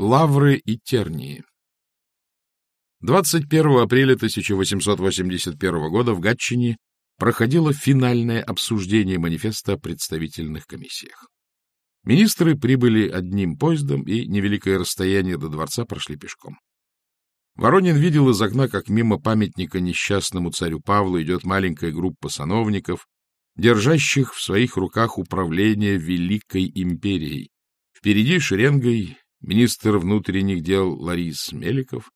Лавры и тернии 21 апреля 1881 года в Гатчине проходило финальное обсуждение манифеста о представительных комиссиях. Министры прибыли одним поездом, и невеликое расстояние до дворца прошли пешком. Воронин видел из окна, как мимо памятника несчастному царю Павлу идет маленькая группа сановников, держащих в своих руках управление Великой империей. Впереди шеренгой министр внутренних дел Ларис Меликов,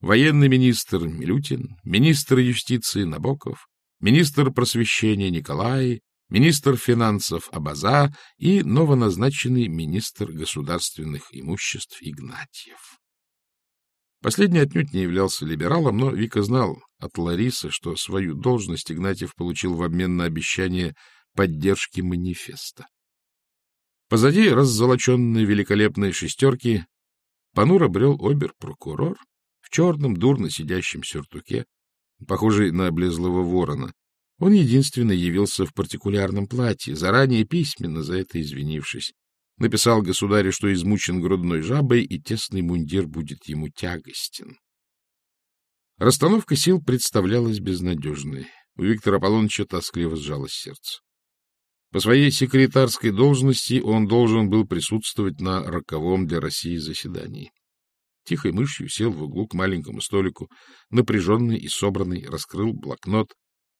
военный министр Милютин, министр юстиции Набоков, министр просвещения Николай, министр финансов Абаза и новоназначенный министр государственных имуществ Игнатьев. Последний отнюдь не являлся либералом, но Вика знал от Ларисы, что свою должность Игнатьев получил в обмен на обещание поддержки манифеста. Позади раззолоченной великолепной шестерки понуро брел обер-прокурор в черном, дурно сидящем сюртуке, похожий на облезлого ворона. Он единственно явился в партикулярном платье, заранее письменно за это извинившись. Написал государю, что измучен грудной жабой, и тесный мундир будет ему тягостен. Расстановка сил представлялась безнадежной. У Виктора Аполлоныча тоскливо сжалось сердце. По своей секретарской должности он должен был присутствовать на роковом для России заседании. Тихой мышью сел в углу к маленькому столику, напряженный и собранный, раскрыл блокнот.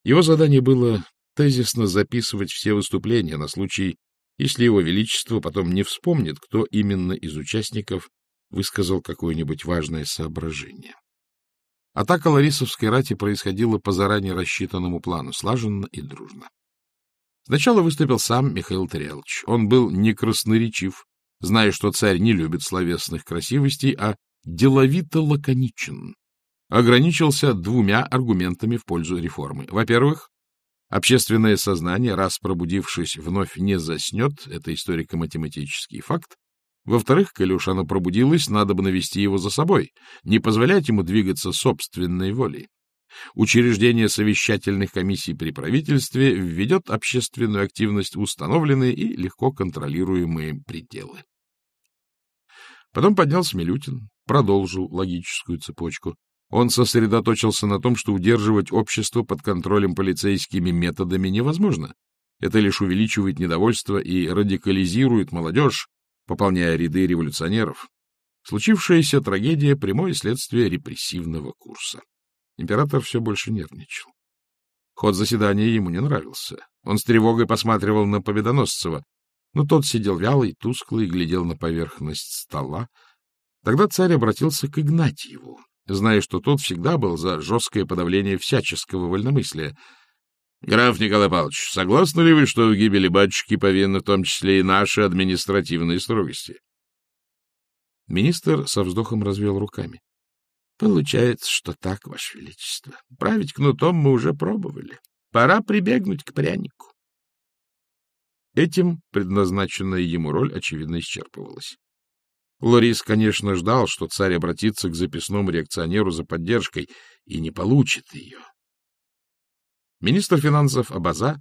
Его задание было тезисно записывать все выступления на случай, если его величество потом не вспомнит, кто именно из участников высказал какое-нибудь важное соображение. Атака Ларисовской рати происходила по заранее рассчитанному плану, слаженно и дружно. Сначала выступил сам Михаил Тарелович. Он был не красноречив, зная, что царь не любит словесных красивостей, а деловито лаконичен. Ограничился двумя аргументами в пользу реформы. Во-первых, общественное сознание, раз пробудившись, вновь не заснет, это историко-математический факт. Во-вторых, коли уж оно пробудилось, надо бы навести его за собой, не позволять ему двигаться собственной волей. Учреждение совещательных комиссий при правительстве введет общественную активность в установленные и легко контролируемые пределы. Потом поднялся Милютин, продолжил логическую цепочку. Он сосредоточился на том, что удерживать общество под контролем полицейскими методами невозможно. Это лишь увеличивает недовольство и радикализирует молодежь, пополняя ряды революционеров. Случившаяся трагедия — прямое следствие репрессивного курса. Император все больше нервничал. Ход заседания ему не нравился. Он с тревогой посматривал на Победоносцева, но тот сидел вялый, тусклый глядел на поверхность стола. Тогда царь обратился к Игнатьеву, зная, что тот всегда был за жесткое подавление всяческого вольномыслия. — Граф Николай Павлович, согласны ли вы, что в гибели батюшки повинны в том числе и наши административные строгости? Министр со вздохом развел руками. — Получается, что так, Ваше Величество. Править кнутом мы уже пробовали. Пора прибегнуть к прянику. Этим предназначенная ему роль, очевидно, исчерпывалась. Лорис, конечно, ждал, что царь обратится к записному реакционеру за поддержкой, и не получит ее. Министр финансов Абаза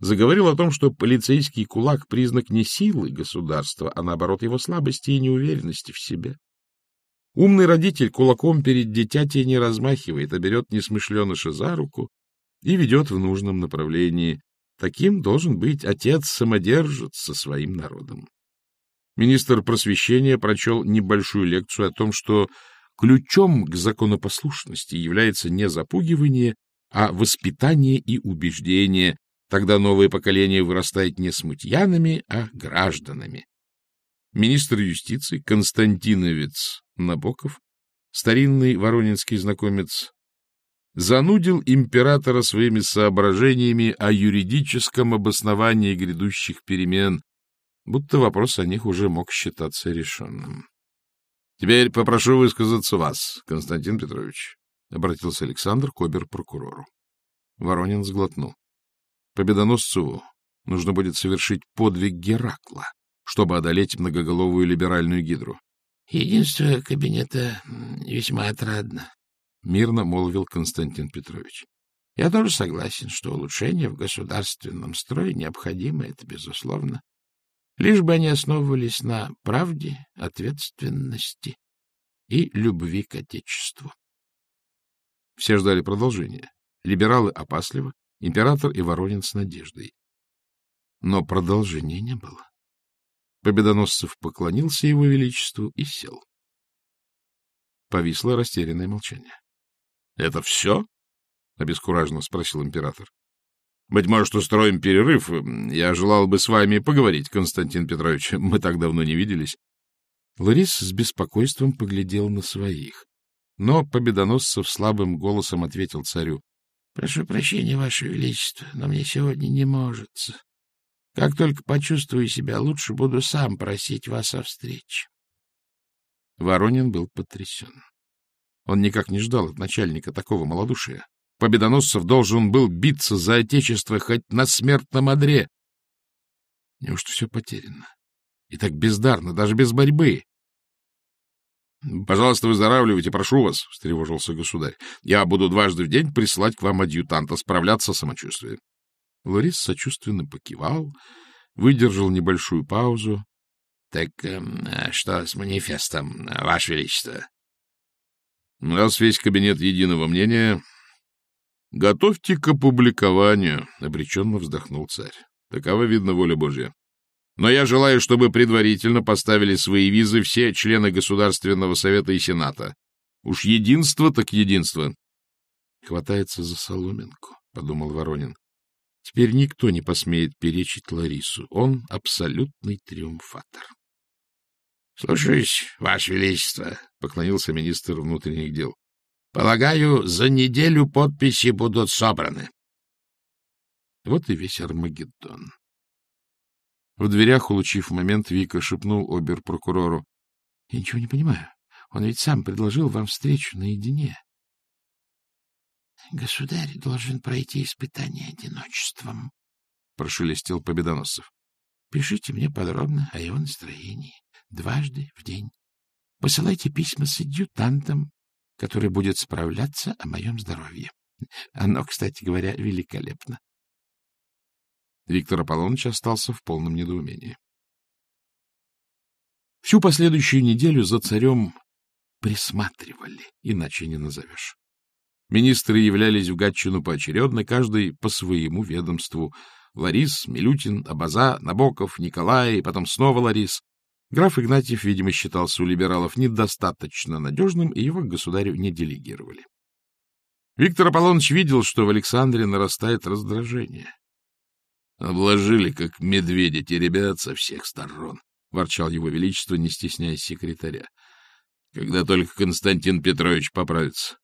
заговорил о том, что полицейский кулак — признак не силы государства, а, наоборот, его слабости и неуверенности в себе. Умный родитель кулаком перед дитятей не размахивает, а берет несмышленыша за руку и ведет в нужном направлении, Таким должен быть отец-самодержец со своим народом. Министр просвещения прочел небольшую лекцию о том, что ключом к законопослушности является не запугивание, а воспитание и убеждение. Тогда новое поколение вырастает не смутьянами, а гражданами. Министр юстиции Константиновец Набоков, старинный воронинский знакомец, занудил императора своими соображениями о юридическом обосновании грядущих перемен, будто вопрос о них уже мог считаться решенным. — Теперь попрошу высказаться вас, Константин Петрович, — обратился Александр к обер-прокурору. Воронин сглотнул. Победоносцу нужно будет совершить подвиг Геракла, чтобы одолеть многоголовую либеральную гидру. — Единство кабинета весьма отрадно, — мирно молвил Константин Петрович. — Я тоже согласен, что улучшение в государственном строе необходимо, это безусловно. лишь бы они основывались на правде, ответственности и любви к Отечеству. Все ждали продолжения. Либералы опасливо, император и Воронин с надеждой. Но продолжения не было. Победоносцев поклонился его величеству и сел. Повисло растерянное молчание. — Это все? — обескураженно спросил император. — Быть может, устроим перерыв. Я желал бы с вами поговорить, Константин Петрович. Мы так давно не виделись. Ларис с беспокойством поглядел на своих. Но Победоносцев слабым голосом ответил царю. — Прошу прощения, Ваше Величество, но мне сегодня не может. Как только почувствую себя лучше, буду сам просить вас о встрече. Воронин был потрясен. Он никак не ждал от начальника такого малодушия. Победоносцев должен был биться за отечество хоть на смертном одре. Неужто все потеряно? И так бездарно, даже без борьбы. — Пожалуйста, выздоравливайте, прошу вас, — встревожился государь. — Я буду дважды в день присылать к вам адъютанта справляться с самочувствием. Ларис сочувственно покивал, выдержал небольшую паузу. — Так э, что с манифестом, Ваше Величество? — Раз весь кабинет единого мнения, готовьте к опубликованию, — обреченно вздохнул царь. Такова, видно, воля Божья. Но я желаю, чтобы предварительно поставили свои визы все члены Государственного Совета и Сената. Уж единство так единство. — Хватается за соломинку, — подумал Воронин. Теперь никто не посмеет перечить Ларису. Он абсолютный триумфатор. — Слушаюсь, Ваше Величество, — поклонился министр внутренних дел. — Полагаю, за неделю подписи будут собраны. Вот и весь Армагеддон. В дверях, улучив момент, Вика шепнул обер-прокурору. — Я ничего не понимаю. Он ведь сам предложил вам встречу наедине. — Государь должен пройти испытание одиночеством, — прошелестел Победоносцев. — Пишите мне подробно о его настроении. Дважды в день. Посылайте письма с адъютантом, который будет справляться о моем здоровье. Оно, кстати говоря, великолепно. Виктор Аполлоныч остался в полном недоумении. Всю последующую неделю за царем присматривали, иначе не назовешь. Министры являлись в Гатчину поочередно, каждый по своему ведомству. Ларис, Милютин, Абаза, Набоков, Николай, и потом снова Ларис. Граф Игнатьев, видимо, считался у либералов недостаточно надежным, и его к государю не делегировали. Виктор Аполлоныч видел, что в Александре нарастает раздражение. Обложили, как медведя, те ребят со всех сторон, — ворчал его величество, не стесняясь секретаря. Когда только Константин Петрович поправится.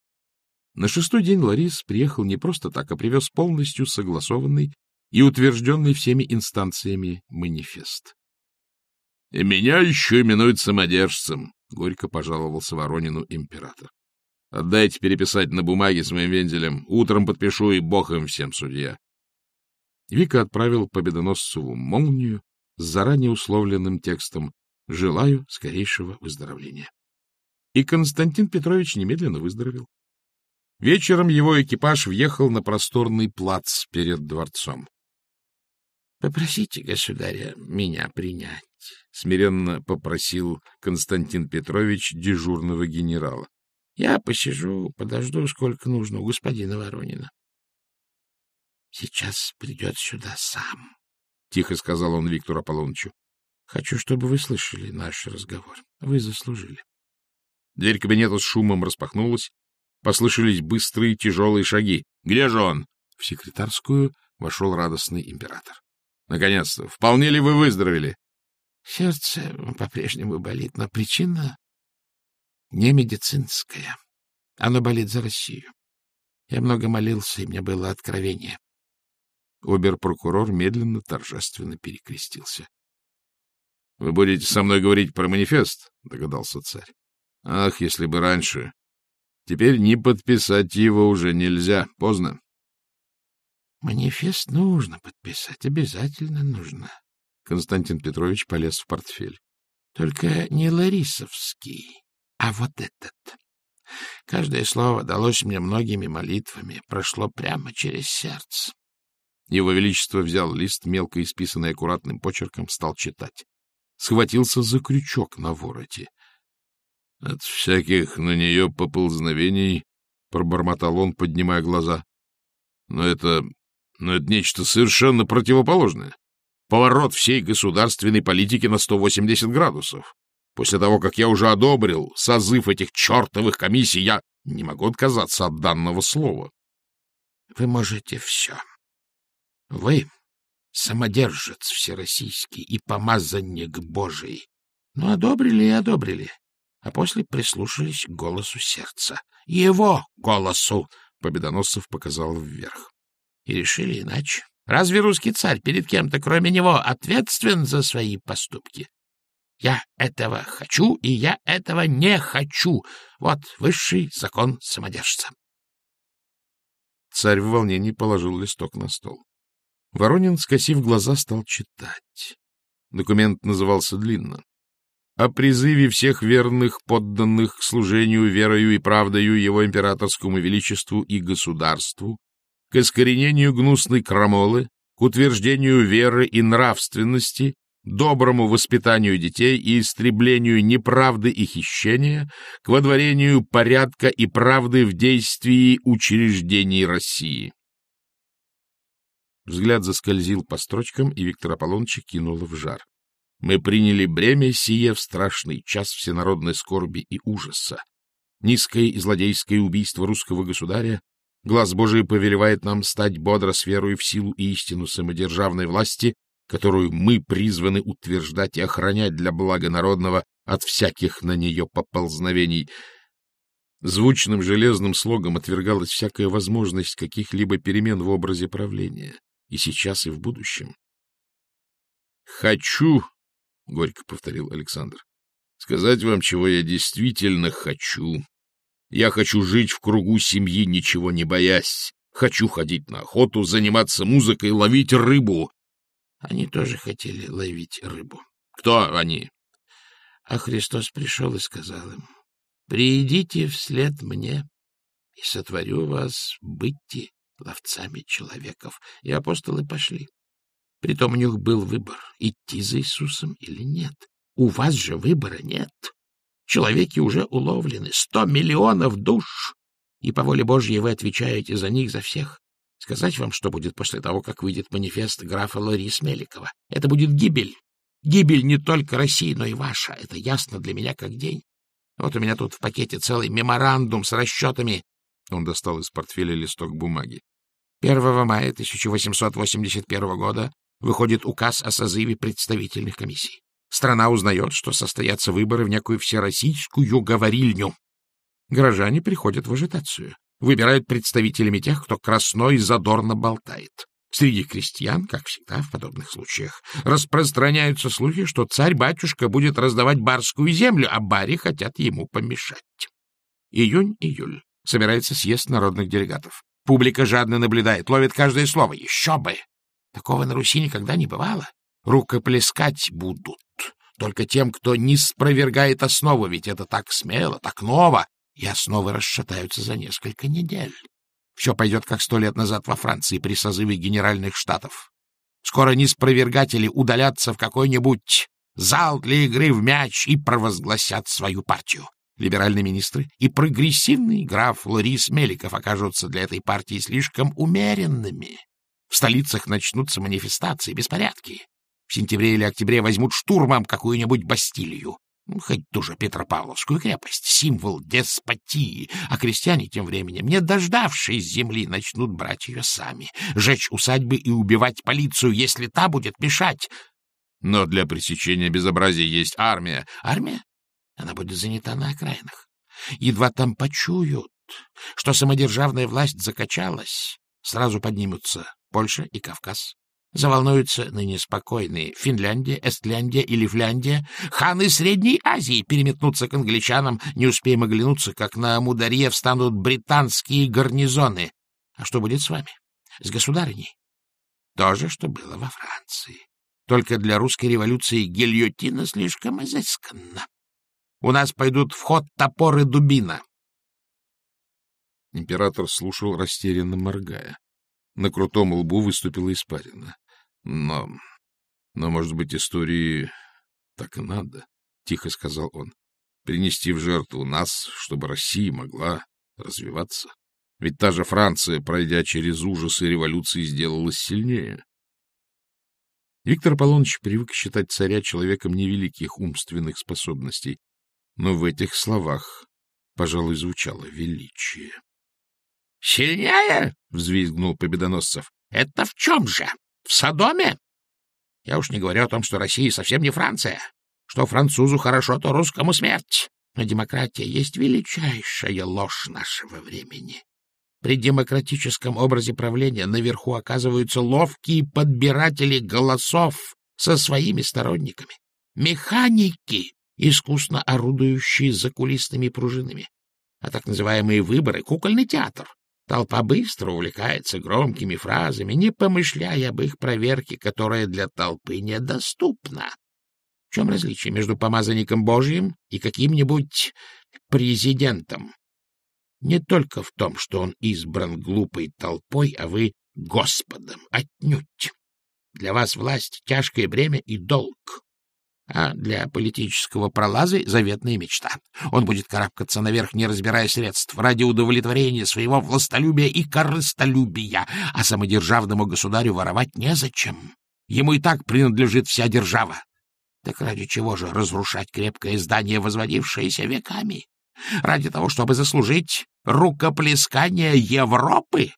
На шестой день Ларис приехал не просто так, а привез полностью согласованный и утвержденный всеми инстанциями манифест. — меня еще именуют самодержцем, — горько пожаловался Воронину император. — Отдайте переписать на бумаге с моим вензелем. Утром подпишу, и бог им всем судья. Вика отправил Победоносцеву молнию с заранее условленным текстом «Желаю скорейшего выздоровления». И Константин Петрович немедленно выздоровел. Вечером его экипаж въехал на просторный плац перед дворцом. — Попросите, государя, меня принять, — смиренно попросил Константин Петрович дежурного генерала. — Я посижу, подожду, сколько нужно у господина Воронина. Сейчас придет сюда сам, — тихо сказал он Виктору Аполлонычу. — Хочу, чтобы вы слышали наш разговор. Вы заслужили. Дверь кабинета с шумом распахнулась. Послышались быстрые тяжелые шаги. «Где же он?» В секретарскую вошел радостный император. «Наконец-то! Вполне ли вы выздоровели?» «Сердце по-прежнему болит, но причина не медицинская. Оно болит за Россию. Я много молился, и мне было откровение. Обер-прокурор медленно, торжественно перекрестился. — Вы будете со мной говорить про манифест? — догадался царь. — Ах, если бы раньше. Теперь не подписать его уже нельзя. Поздно. — Манифест нужно подписать, обязательно нужно. Константин Петрович полез в портфель. — Только не Ларисовский, а вот этот. Каждое слово далось мне многими молитвами, прошло прямо через сердце. Его Величество взял лист, мелко исписанный аккуратным почерком, стал читать. Схватился за крючок на вороте. — От всяких на нее поползновений, — пробормотал он, поднимая глаза. — Но это... но это нечто совершенно противоположное. Поворот всей государственной политики на 180 градусов. После того, как я уже одобрил созыв этих чертовых комиссий, я не могу отказаться от данного слова. — Вы можете все. Вы самодержец всероссийский и помазанник Божий. Ну, одобрили и одобрили, а после прислушались к голосу сердца. Его голосу! — Победоносцев показал вверх. И решили иначе. Разве русский царь перед кем-то, кроме него, ответственен за свои поступки? Я этого хочу, и я этого не хочу. Вот высший закон самодержца. Царь в волнении положил листок на стол. Воронин, скосив глаза, стал читать. Документ назывался длинно. О призыве всех верных подданных к служению верою и правдою его императорскому величеству и государству, к искоренению гнусной крамолы, к утверждению веры и нравственности, доброму воспитанию детей и истреблению неправды и хищения, к водворению порядка и правды в действии учреждений России. Взгляд заскользил по строчкам, и Виктор Аполлоныч кинул в жар. Мы приняли бремя сие в страшный час всенародной скорби и ужаса. Низкое и злодейское убийство русского государя, глаз Божий повелевает нам стать бодро с верой в силу и истину самодержавной власти, которую мы призваны утверждать и охранять для блага народного от всяких на нее поползновений. Звучным железным слогом отвергалась всякая возможность каких-либо перемен в образе правления, и сейчас, и в будущем. «Хочу», — горько повторил Александр, — «сказать вам, чего я действительно хочу. Я хочу жить в кругу семьи, ничего не боясь. Хочу ходить на охоту, заниматься музыкой, ловить рыбу. Они тоже хотели ловить рыбу. Кто они? А Христос пришел и сказал им, «Приидите вслед мне, и сотворю вас, бытти ловцами человеков». И апостолы пошли. Притом у них был выбор, идти за Иисусом или нет. У вас же выбора нет. Человеки уже уловлены, сто миллионов душ, и по воле Божьей вы отвечаете за них, за всех. Сказать вам, что будет после того, как выйдет манифест графа Лорис Меликова. Это будет гибель. Гибель не только России, но и ваша. Это ясно для меня как день. Вот у меня тут в пакете целый меморандум с расчетами. Он достал из портфеля листок бумаги. 1 мая 1881 года выходит указ о созыве представительных комиссий. Страна узнает, что состоятся выборы в некую всероссийскую говорильню. Горожане приходят в ажитацию выбирают представителями тех, кто красно и задорно болтает. Среди крестьян, как всегда в подобных случаях, распространяются слухи, что царь-батюшка будет раздавать барскую землю, а бари хотят ему помешать. Июнь-июль. Собирается съезд народных делегатов. Публика жадно наблюдает, ловит каждое слово. Еще бы! Такого на Руси никогда не бывало. Рукоплескать будут. Только тем, кто не спровергает основу, ведь это так смело, так ново, и основы расшатаются за несколько недель. Все пойдет, как сто лет назад во Франции при созыве генеральных штатов. Скоро неспровергатели удалятся в какой-нибудь зал для игры в мяч и провозгласят свою партию. Либеральные министры и прогрессивный граф Лорис Меликов окажутся для этой партии слишком умеренными. В столицах начнутся манифестации, беспорядки. В сентябре или октябре возьмут штурмом какую-нибудь Бастилию. Ну, хоть ту же Петропавловскую крепость, символ деспотии, а крестьяне тем временем, не дождавшись земли, начнут брать ее сами, жечь усадьбы и убивать полицию, если та будет мешать. Но для пресечения безобразия есть армия. Армия? Она будет занята на окраинах. Едва там почуют, что самодержавная власть закачалась, сразу поднимутся Польша и Кавказ. Заволнуются ныне спокойные Финляндия, Эстляндия или Фляндия. Ханы Средней Азии переметнутся к англичанам, не успеем оглянуться, как на Мударье встанут британские гарнизоны. А что будет с вами? С государыней? То же, что было во Франции. Только для русской революции гильотина слишком изысканна. У нас пойдут в ход топоры дубина. Император слушал, растерянно моргая. На крутом лбу выступила испарина. Но... но, может быть, истории так и надо, — тихо сказал он. Принести в жертву нас, чтобы Россия могла развиваться. Ведь та же Франция, пройдя через ужасы революции, сделалась сильнее. Виктор Аполлоныч привык считать царя человеком невеликих умственных способностей, но в этих словах, пожалуй, звучало величие. — Сильнее? — взвизгнул Победоносцев. — Это в чем же? В Содоме? Я уж не говорю о том, что Россия совсем не Франция. Что французу хорошо, то русскому смерть. Но демократия есть величайшая ложь нашего времени. При демократическом образе правления наверху оказываются ловкие подбиратели голосов со своими сторонниками, механики, искусно орудующие закулисными пружинами. А так называемые выборы — кукольный театр. Толпа быстро увлекается громкими фразами, не помышляя об их проверке, которая для толпы недоступна. В чем различие между помазанником Божьим и каким-нибудь президентом? Не только в том, что он избран глупой толпой, а вы — Господом, отнюдь. Для вас власть — тяжкое бремя и долг а для политического пролаза — заветная мечта. Он будет карабкаться наверх, не разбирая средств, ради удовлетворения своего властолюбия и корыстолюбия, а самодержавному государю воровать незачем. Ему и так принадлежит вся держава. Так ради чего же разрушать крепкое здание, возводившееся веками? Ради того, чтобы заслужить рукоплескание Европы?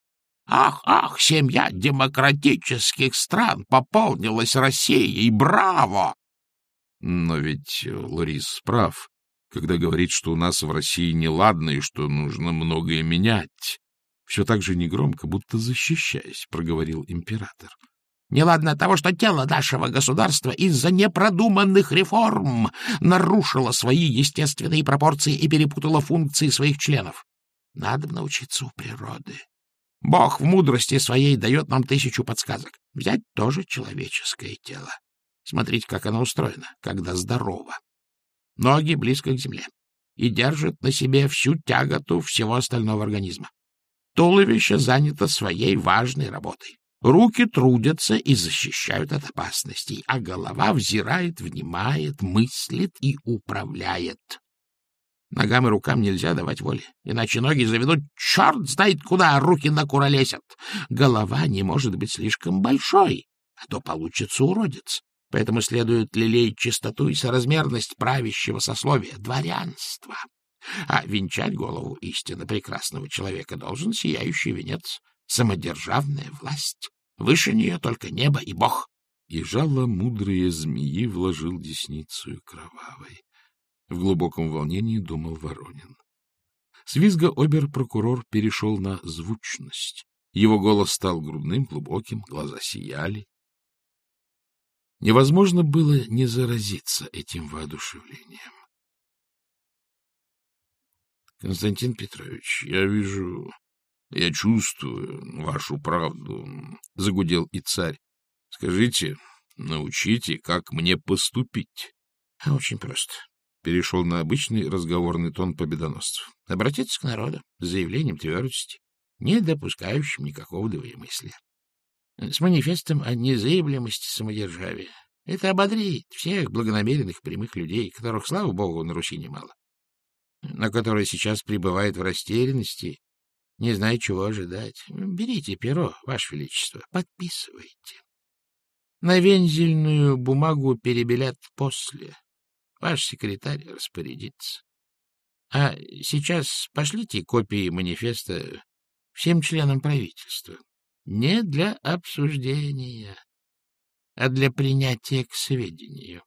Ах, ах, семья демократических стран пополнилась Россией, браво! Но ведь э, Лорис прав, когда говорит, что у нас в России неладно и что нужно многое менять. Все так же негромко, будто защищаясь, проговорил император. Неладно от того, что тело нашего государства из-за непродуманных реформ нарушило свои естественные пропорции и перепутало функции своих членов. Надо научиться у природы. Бог в мудрости своей дает нам тысячу подсказок. Взять тоже человеческое тело. Смотрите, как она устроена, когда здорова. Ноги близко к земле и держит на себе всю тяготу всего остального организма. Туловище занято своей важной работой. Руки трудятся и защищают от опасностей, а голова взирает, внимает, мыслит и управляет. Ногам и рукам нельзя давать воли, иначе ноги заведут черт знает куда, а руки накуролесят. Голова не может быть слишком большой, а то получится уродец. Поэтому следует лелеять чистоту и соразмерность правящего сословия, дворянства. А венчать голову истинно прекрасного человека должен сияющий венец, самодержавная власть. Выше нее только небо и бог. И жало мудрые змеи вложил десницу кровавой. В глубоком волнении думал Воронин. С визга обер-прокурор перешел на звучность. Его голос стал грудным, глубоким, глаза сияли. Невозможно было не заразиться этим воодушевлением. — Константин Петрович, я вижу, я чувствую вашу правду, — загудел и царь. — Скажите, научите, как мне поступить. — А очень просто. Перешел на обычный разговорный тон победоносцев. — Обратиться к народу с заявлением твердости, не допускающим никакого двоемыслия с манифестом о незаявляемости самодержавия. Это ободрит всех благонамеренных прямых людей, которых, слава богу, на Руси немало, но которые сейчас пребывают в растерянности, не зная, чего ожидать. Берите перо, Ваше Величество, подписывайте. На вензельную бумагу перебелят после. Ваш секретарь распорядится. А сейчас пошлите копии манифеста всем членам правительства не для обсуждения, а для принятия к сведению.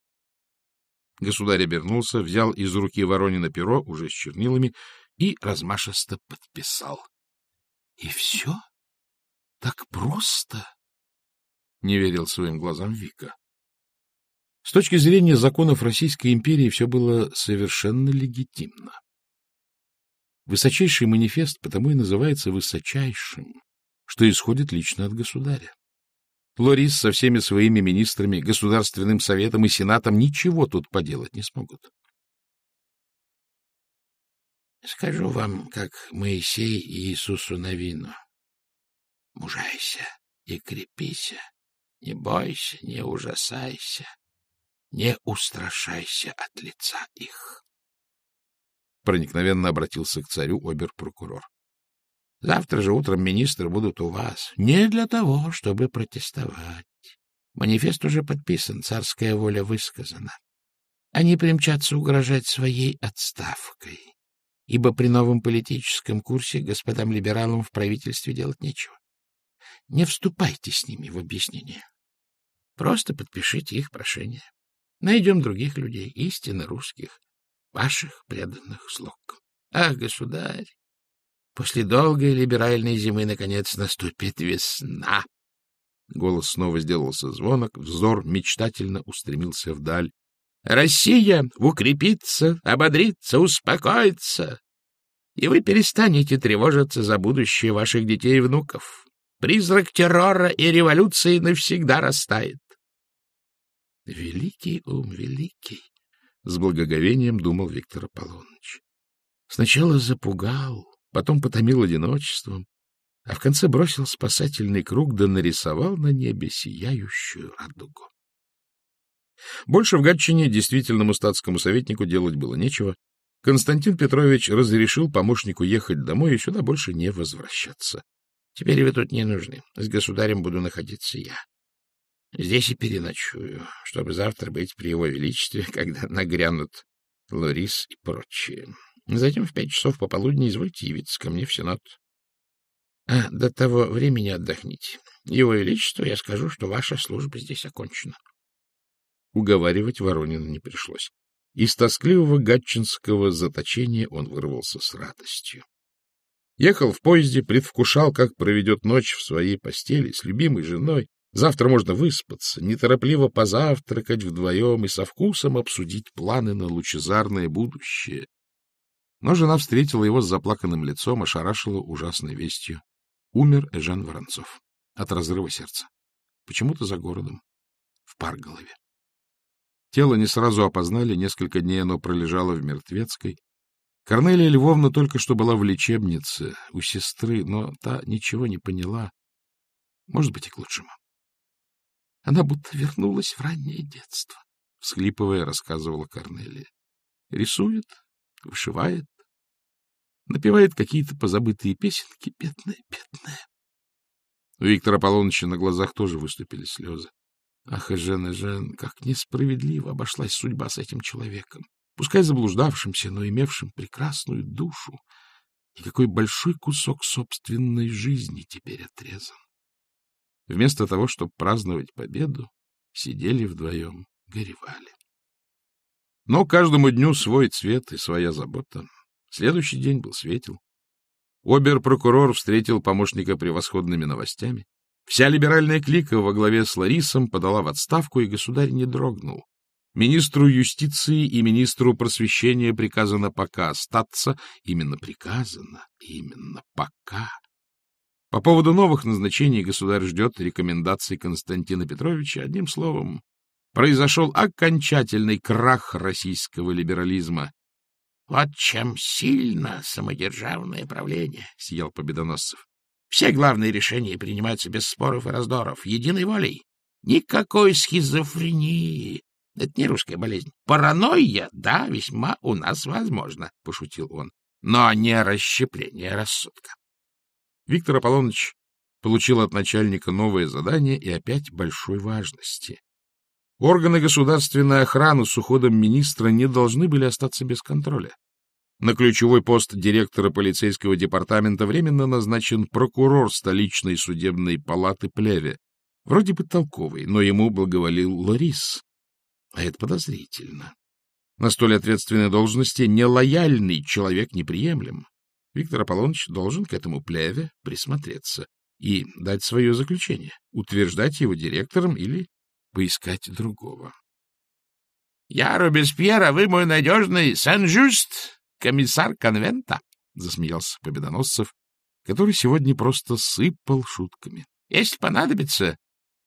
Государь обернулся, взял из руки Воронина перо, уже с чернилами, и размашисто подписал. — И все? Так просто? — не верил своим глазам Вика. С точки зрения законов Российской империи все было совершенно легитимно. Высочайший манифест потому и называется высочайшим, что исходит лично от государя. Лорис со всеми своими министрами, Государственным советом и Сенатом ничего тут поделать не смогут. Скажу вам, как Моисей и Иисусу Новину. Мужайся и крепися, не бойся, не ужасайся, не устрашайся от лица их. Проникновенно обратился к царю обер-прокурор. Завтра же утром министры будут у вас. Не для того, чтобы протестовать. Манифест уже подписан, царская воля высказана. Они примчатся угрожать своей отставкой, ибо при новом политическом курсе господам либералам в правительстве делать нечего. Не вступайте с ними в объяснение. Просто подпишите их прошение. Найдем других людей, истинно русских, ваших преданных слуг. Ах, государь, после долгой либеральной зимы, наконец, наступит весна. Голос снова сделался звонок, взор мечтательно устремился вдаль. Россия укрепится, ободрится, успокоится, и вы перестанете тревожиться за будущее ваших детей и внуков. Призрак террора и революции навсегда растает. Великий ум, великий, — с благоговением думал Виктор Аполлоныч. Сначала запугал, потом потомил одиночеством, а в конце бросил спасательный круг да нарисовал на небе сияющую радугу. Больше в Гатчине действительному статскому советнику делать было нечего. Константин Петрович разрешил помощнику ехать домой и сюда больше не возвращаться. — Теперь вы тут не нужны. С государем буду находиться я. Здесь и переночую, чтобы завтра быть при его величестве, когда нагрянут Лорис и прочие. Затем в пять часов пополудни извольте явиться ко мне в Сенат. А до того времени отдохните. Его Величеству я скажу, что ваша служба здесь окончена. Уговаривать Воронина не пришлось. Из тоскливого гатчинского заточения он вырвался с радостью. Ехал в поезде, предвкушал, как проведет ночь в своей постели с любимой женой. Завтра можно выспаться, неторопливо позавтракать вдвоем и со вкусом обсудить планы на лучезарное будущее. Но жена встретила его с заплаканным лицом, ошарашила ужасной вестью. Умер Эжен Воронцов от разрыва сердца. Почему-то за городом, в Парголове. Тело не сразу опознали, несколько дней оно пролежало в Мертвецкой. Корнелия Львовна только что была в лечебнице у сестры, но та ничего не поняла. Может быть, и к лучшему. Она будто вернулась в раннее детство, — всхлипывая, рассказывала Корнелия. Рисует, вышивает, напевает какие-то позабытые песенки, бедная, бедная. У Виктора Аполлоныча на глазах тоже выступили слезы. Ах, Эжен, Эжен, как несправедливо обошлась судьба с этим человеком, пускай заблуждавшимся, но имевшим прекрасную душу, и какой большой кусок собственной жизни теперь отрезан. Вместо того, чтобы праздновать победу, сидели вдвоем, горевали. Но каждому дню свой цвет и своя забота. Следующий день был светел. Обер-прокурор встретил помощника превосходными новостями. Вся либеральная клика во главе с Ларисом подала в отставку, и государь не дрогнул. Министру юстиции и министру просвещения приказано пока остаться. Именно приказано, именно пока. По поводу новых назначений государь ждет рекомендаций Константина Петровича. Одним словом, произошел окончательный крах российского либерализма. — Вот чем сильно самодержавное правление, — сиял Победоносцев. — Все главные решения принимаются без споров и раздоров, единой волей. Никакой схизофрении. Это не русская болезнь. Паранойя, да, весьма у нас возможно, — пошутил он, — но не расщепление рассудка. Виктор Аполлоныч получил от начальника новое задание и опять большой важности. Органы государственной охраны с уходом министра не должны были остаться без контроля. На ключевой пост директора полицейского департамента временно назначен прокурор столичной судебной палаты Плеве. Вроде бы толковый, но ему благоволил Лорис. А это подозрительно. На столь ответственной должности нелояльный человек неприемлем. Виктор Аполлоныч должен к этому Плеве присмотреться и дать свое заключение, утверждать его директором или поискать другого. — Я Робеспьер, а вы мой надежный Сен-Жюст, комиссар конвента, — засмеялся Победоносцев, который сегодня просто сыпал шутками. — Если понадобится,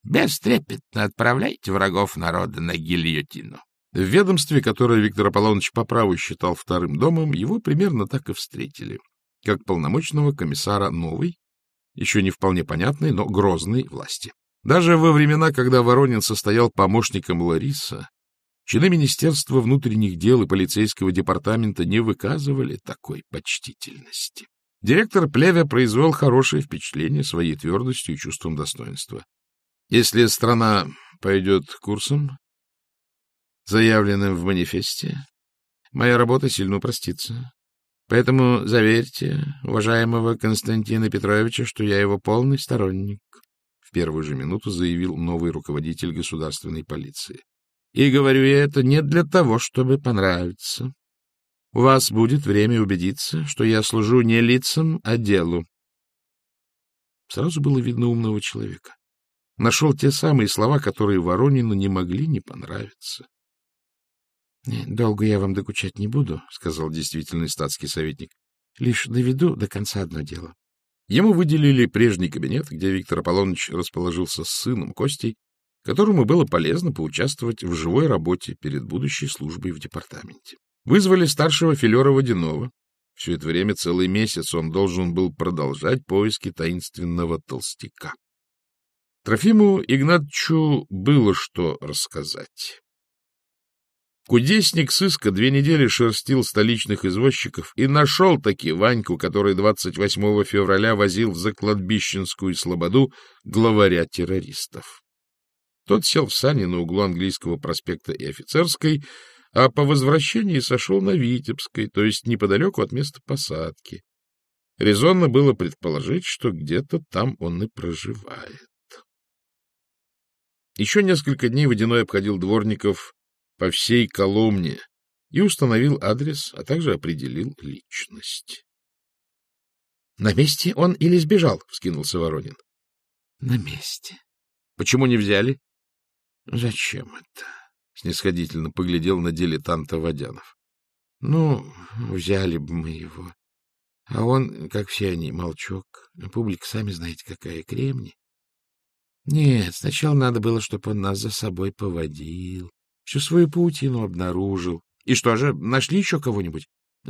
бестрепетно отправляйте врагов народа на гильотину. В ведомстве, которое Виктор Аполлоныч по праву считал вторым домом, его примерно так и встретили, как полномочного комиссара новой, еще не вполне понятной, но грозной власти. Даже во времена, когда Воронин состоял помощником Лариса, чины Министерства внутренних дел и полицейского департамента не выказывали такой почтительности. Директор Плевя произвел хорошее впечатление своей твердостью и чувством достоинства. Если страна пойдет курсом, заявленным в манифесте, моя работа сильно упростится. Поэтому заверьте уважаемого Константина Петровича, что я его полный сторонник, — первую же минуту заявил новый руководитель государственной полиции. И говорю я это не для того, чтобы понравиться. У вас будет время убедиться, что я служу не лицам, а делу. Сразу было видно умного человека. Нашел те самые слова, которые Воронину не могли не понравиться. — Долго я вам докучать не буду, — сказал действительный статский советник. — Лишь доведу до конца одно дело. Ему выделили прежний кабинет, где Виктор Аполлоныч расположился с сыном Костей, которому было полезно поучаствовать в живой работе перед будущей службой в департаменте. Вызвали старшего филера Водянова. Все это время, целый месяц, он должен был продолжать поиски таинственного толстяка. Трофиму Игнатчу было что рассказать. Кудесник сыска две недели шерстил столичных извозчиков и нашел таки Ваньку, который 28 февраля возил в закладбищенскую слободу главаря террористов. Тот сел в сани на углу английского проспекта и офицерской, а по возвращении сошел на Витебской, то есть неподалеку от места посадки. Резонно было предположить, что где-то там он и проживает. Еще несколько дней Водяной обходил дворников по всей Коломне и установил адрес, а также определил личность. — На месте он или сбежал? — вскинулся Воронин. — На месте. — Почему не взяли? — Зачем это? — снисходительно поглядел на дилетанта Водянов. — Ну, взяли бы мы его. А он, как все они, молчок. Публика, сами знаете, какая кремни. Нет, сначала надо было, чтобы он нас за собой поводил, всю свою паутину обнаружил. И что же, нашли еще кого-нибудь?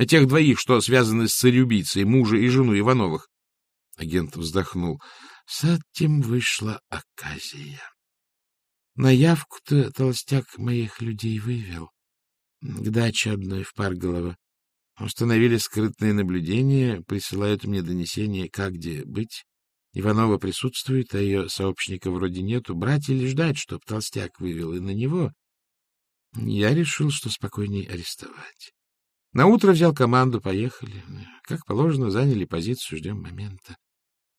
Тех двоих, что связаны с царюбийцей, мужа и жену Ивановых. Агент вздохнул. С этим вышла оказия. На явку-то толстяк моих людей вывел. К даче одной в Парголово. Установили скрытные наблюдения, присылают мне донесение, как где быть. Иванова присутствует, а ее сообщника вроде нету. Брать или ждать, чтоб толстяк вывел и на него? Я решил, что спокойнее арестовать. Наутро взял команду, поехали. Как положено, заняли позицию, ждем момента.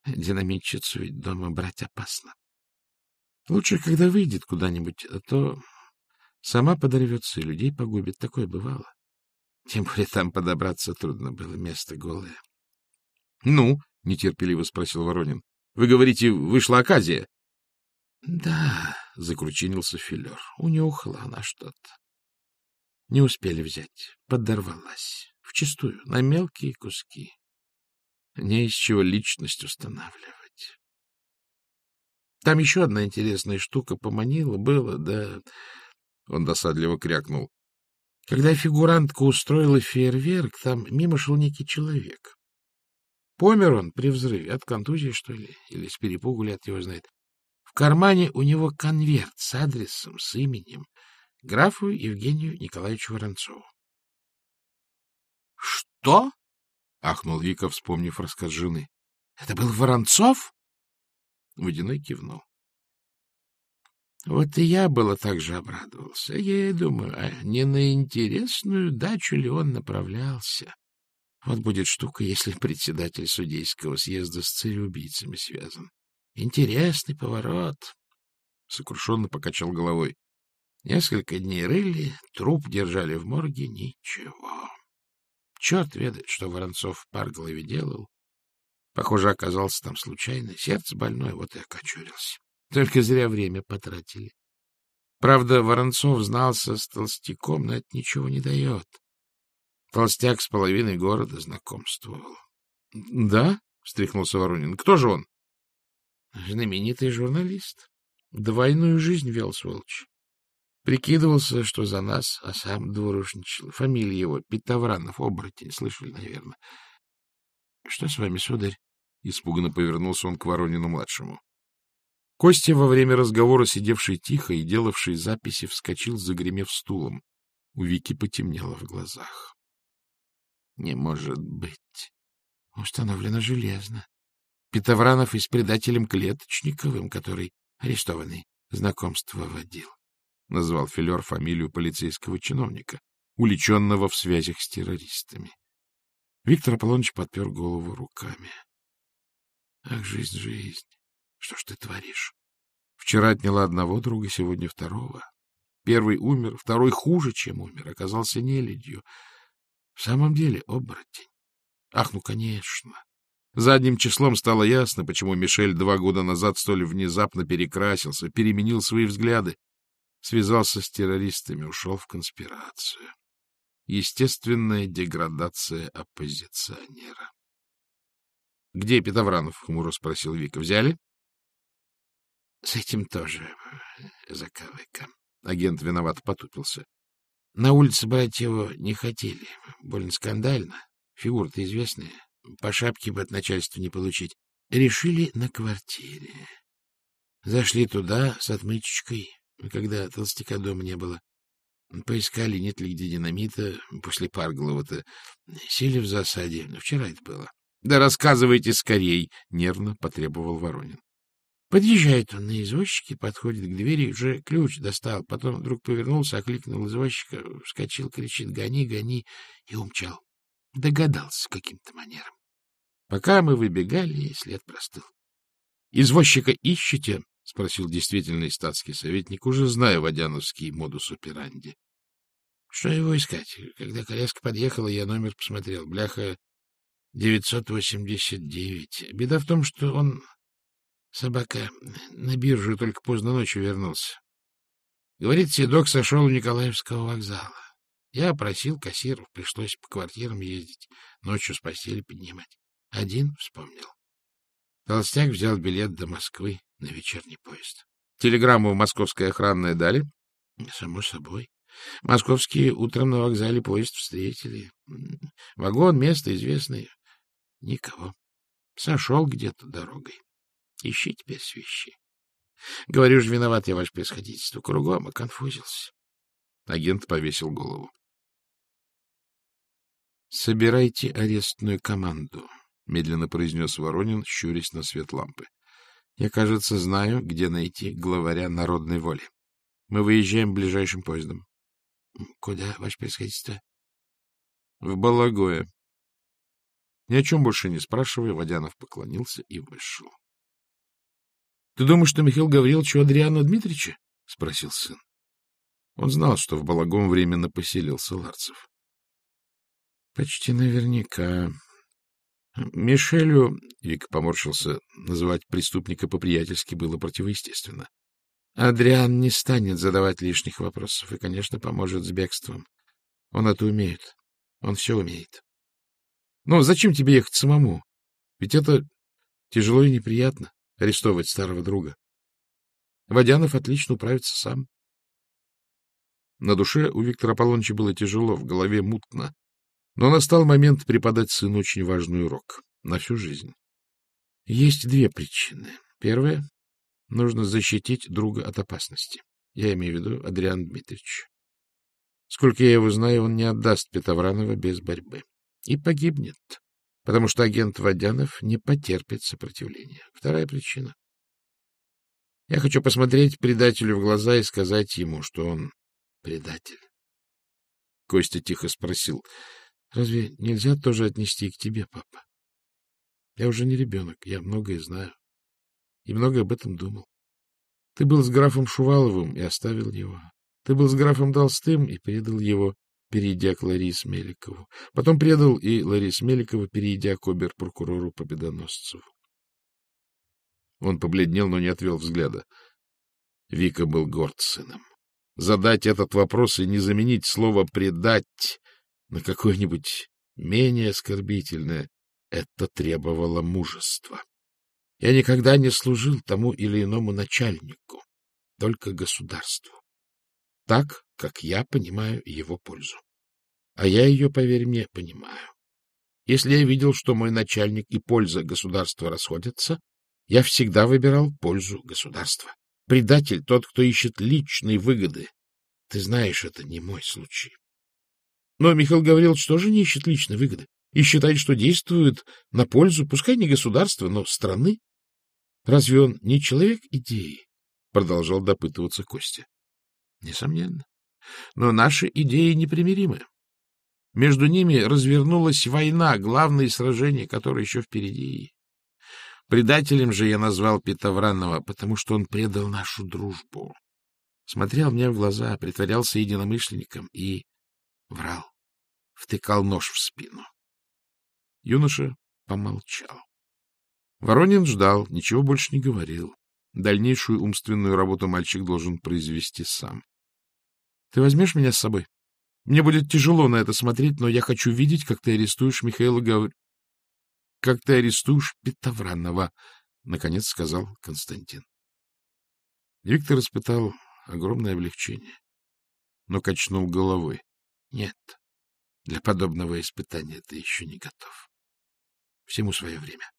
Динамитчицу ведь дома брать опасно. Лучше, когда выйдет куда-нибудь, а то сама подорвется и людей погубит. Такое бывало. Тем более там подобраться трудно было, место голое. — Ну? — нетерпеливо спросил Воронин. — Вы говорите, вышла оказия? — Да, — закручинился Филер. Унюхала она что-то. Не успели взять. Подорвалась. Вчистую, на мелкие куски. Не из чего личность устанавливать. Там еще одна интересная штука поманила, было, да... Он досадливо крякнул. Когда фигурантка устроила фейерверк, там мимо шел некий человек. Помер он при взрыве, от контузии, что ли, или с перепугу лет его знает. Кармане у него конверт с адресом, с именем графу Евгению Николаевичу Воронцову. — Что? — ахнул Вика, вспомнив рассказ жены. — Это был Воронцов? Водяной кивнул. Вот и я было так же обрадовался. Я думаю, а не на интересную дачу ли он направлялся? Вот будет штука, если председатель судейского съезда с цареубийцами связан. Интересный поворот. Сокрушенно покачал головой. Несколько дней рыли, труп держали в морге, ничего. Черт ведает, что Воронцов в Парголове делал. Похоже, оказался там случайно. Сердце больное, вот и окочурился. Только зря время потратили. Правда, Воронцов знался с толстяком, но это ничего не дает. Толстяк с половиной города знакомствовал. — Да? — встряхнулся Воронин. — Кто же он? — Знаменитый журналист. Двойную жизнь вел, сволочь. Прикидывался, что за нас, а сам двурушничал. Фамилия его Питавранов, оборотень, слышали, наверное. — Что с вами, сударь? Испуганно повернулся он к Воронину-младшему. Костя, во время разговора, сидевший тихо и делавший записи, вскочил, загремев стулом. У Вики потемнело в глазах. — Не может быть. Установлено железно. Петовранов и с предателем Клеточниковым, который арестованный, знакомство водил. Назвал Филер фамилию полицейского чиновника, уличенного в связях с террористами. Виктор Аполлоныч подпер голову руками. Ах, жизнь, жизнь! Что ж ты творишь? Вчера отняла одного друга, сегодня второго. Первый умер, второй хуже, чем умер, оказался нелюдью. В самом деле оборотень. Ах, ну, конечно. Задним числом стало ясно, почему Мишель два года назад столь внезапно перекрасился, переменил свои взгляды, связался с террористами, ушел в конспирацию. Естественная деградация оппозиционера. — Где Петовранов? — хмуро спросил Вика. — Взяли? — С этим тоже заковыка. Агент виноват потупился. На улице брать его не хотели. Больно скандально. Фигура-то известная. По шапке бы от начальства не получить. Решили на квартире. Зашли туда с отмычечкой, когда толстяка дома не было. Поискали, нет ли где динамита после Парглова-то. Сели в засаде. Вчера это было. — Да рассказывайте скорей! — нервно потребовал Воронин. Подъезжает он на извозчике, подходит к двери, уже ключ достал. Потом вдруг повернулся, окликнул извозчика, вскочил, кричит «Гони, гони!» и умчал. Догадался каким-то манером. Пока мы выбегали, след простыл. — Извозчика ищете? — спросил действительный статский советник, уже зная водяновский модус операнди. — Что его искать? Когда коляска подъехала, я номер посмотрел. Бляха 989. Беда в том, что он, собака, на биржу только поздно ночью вернулся. Говорит, седок сошел у Николаевского вокзала. Я просил кассиров, пришлось по квартирам ездить, ночью с постели поднимать. Один вспомнил. Толстяк взял билет до Москвы на вечерний поезд. Телеграмму в московское охранное дали? Само собой. Московские утром на вокзале поезд встретили. Вагон, место известное. Никого. Сошел где-то дорогой. Ищи теперь свищи. Говорю же, виноват я, ваше происходительство. Кругом оконфузился. Агент повесил голову. Собирайте арестную команду, — медленно произнес Воронин, щурясь на свет лампы. — Я, кажется, знаю, где найти главаря народной воли. Мы выезжаем ближайшим поездом. — Куда, ваше происходительство? — В Балагое. Ни о чем больше не спрашивая, Водянов поклонился и вышел. — Ты думаешь, что Михаил Гаврилович у Адриана Дмитриевича? — спросил сын. Он знал, что в Балагом временно поселился Ларцев. — Почти наверняка. Мишелю, — Вик поморщился, — называть преступника по-приятельски было противоестественно. Адриан не станет задавать лишних вопросов и, конечно, поможет с бегством. Он это умеет. Он все умеет. Но зачем тебе ехать самому? Ведь это тяжело и неприятно — арестовывать старого друга. Водянов отлично управится сам. На душе у Виктора Аполлоныча было тяжело, в голове мутно. Но настал момент преподать сыну очень важный урок на всю жизнь. Есть две причины. Первая — нужно защитить друга от опасности. Я имею в виду Адриан Дмитриевич. Сколько я его знаю, он не отдаст Петовранова без борьбы. И погибнет, потому что агент Водянов не потерпит сопротивления. Вторая причина. Я хочу посмотреть предателю в глаза и сказать ему, что он предатель. Костя тихо спросил, Разве нельзя тоже отнести к тебе, папа? Я уже не ребенок, я многое знаю. И много об этом думал. Ты был с графом Шуваловым и оставил его. Ты был с графом Толстым и предал его, перейдя к Ларисе Меликову. Потом предал и Ларисе Меликову, перейдя к обер-прокурору Победоносцеву. Он побледнел, но не отвел взгляда. Вика был горд сыном. Задать этот вопрос и не заменить слово «предать» на какое-нибудь менее оскорбительное, это требовало мужества. Я никогда не служил тому или иному начальнику, только государству. Так, как я понимаю его пользу. А я ее, поверь мне, понимаю. Если я видел, что мой начальник и польза государства расходятся, я всегда выбирал пользу государства. Предатель — тот, кто ищет личные выгоды. Ты знаешь, это не мой случай. Но Михаил говорил, что же не ищет личной выгоды и считает, что действует на пользу, пускай не государства, но страны. Разве он не человек идеи? Продолжал допытываться Костя. Несомненно. Но наши идеи непримиримы. Между ними развернулась война, главное сражение, которое еще впереди. Предателем же я назвал Петовранова, потому что он предал нашу дружбу. Смотрел мне в глаза, притворялся единомышленником и врал, втыкал нож в спину. Юноша помолчал. Воронин ждал, ничего больше не говорил. Дальнейшую умственную работу мальчик должен произвести сам. — Ты возьмешь меня с собой? Мне будет тяжело на это смотреть, но я хочу видеть, как ты арестуешь Михаила Гавр... как ты арестуешь Петовранова, — наконец сказал Константин. Виктор испытал огромное облегчение, но качнул головой. Нет, для подобного испытания ты еще не готов. Всему свое время.